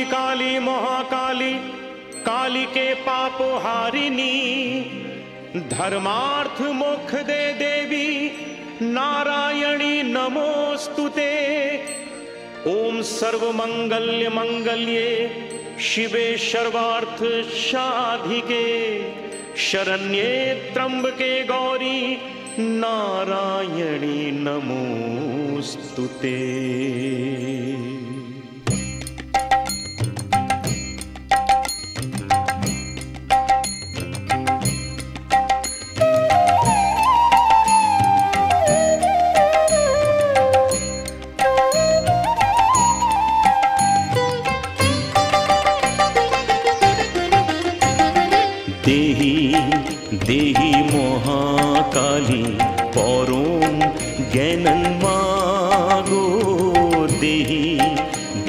काली काली महाकाली, काली के पाप हारिनी धर्मार्थ मोक्ष दे देवी, नारायणी नमोस्तुते ओम सर्व मंगल्य मंगल्ये शिवे सर्वार्थ साधिके, शरण्ये त्र्यंबके गौरी, नारायणी नमोस्तुते দেহি দেহি মহাকালী, পরম জ্ঞানন মাগো দেহি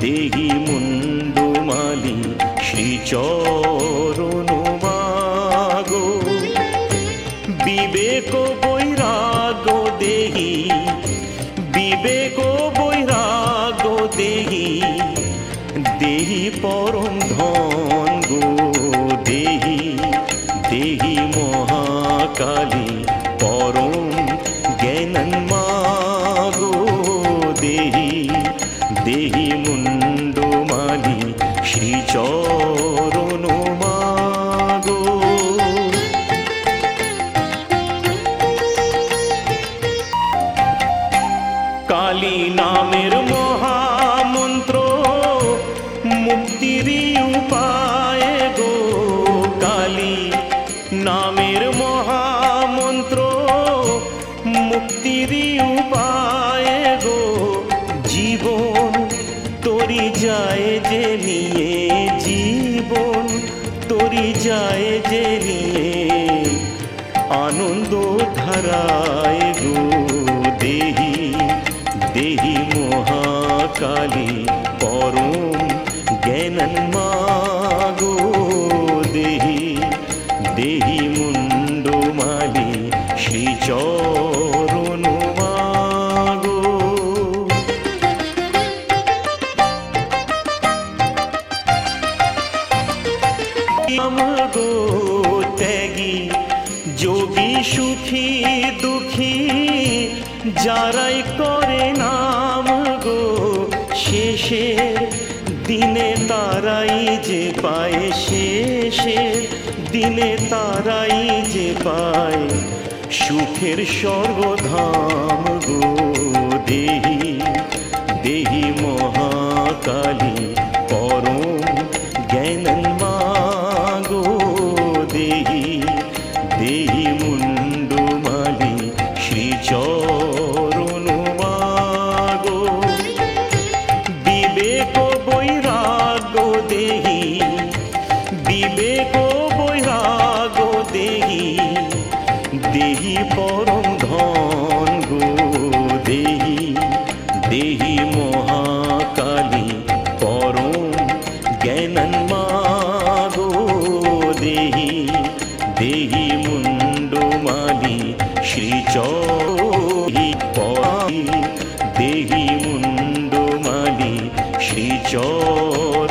দেহি মুন্ডমালি শ্রীচরণ মাগো। বিবেক বৈরাগ দেহি, বিবেক নামের মহামন্ত্র মুক্তির উপায় গো কালী। নামের মহামন্ত্র মুক্তির উপায় গো জীবন। তোরি যায় যে নিয়ে জীবন, তোরি যায় যে নিয়ে আনন্দ ধারায় গো দেহি দেহি। মহাকালী পরম জ্ঞানন মাগো দেহি। দেহি মুন্ডমালি ত্যাগী, যোগী সুখী দুঃখী, যারাই করে নাম গো শেষে দিনে তারাই যে পায় শেষে দিনে তারাই যে পায়। সুখের স্বর্গধাম গো দেহি দেহি মহাকালী। দেহি বিবেক বৈরাগ দেহি দেহি পরম ধন গো দেহি দেহি মহাকালী পরম জ্ঞানন্মা গো দেহি দেহি মুন্ডমালি শ্রীচি দেহি মুন্ডমালি শ্রীচর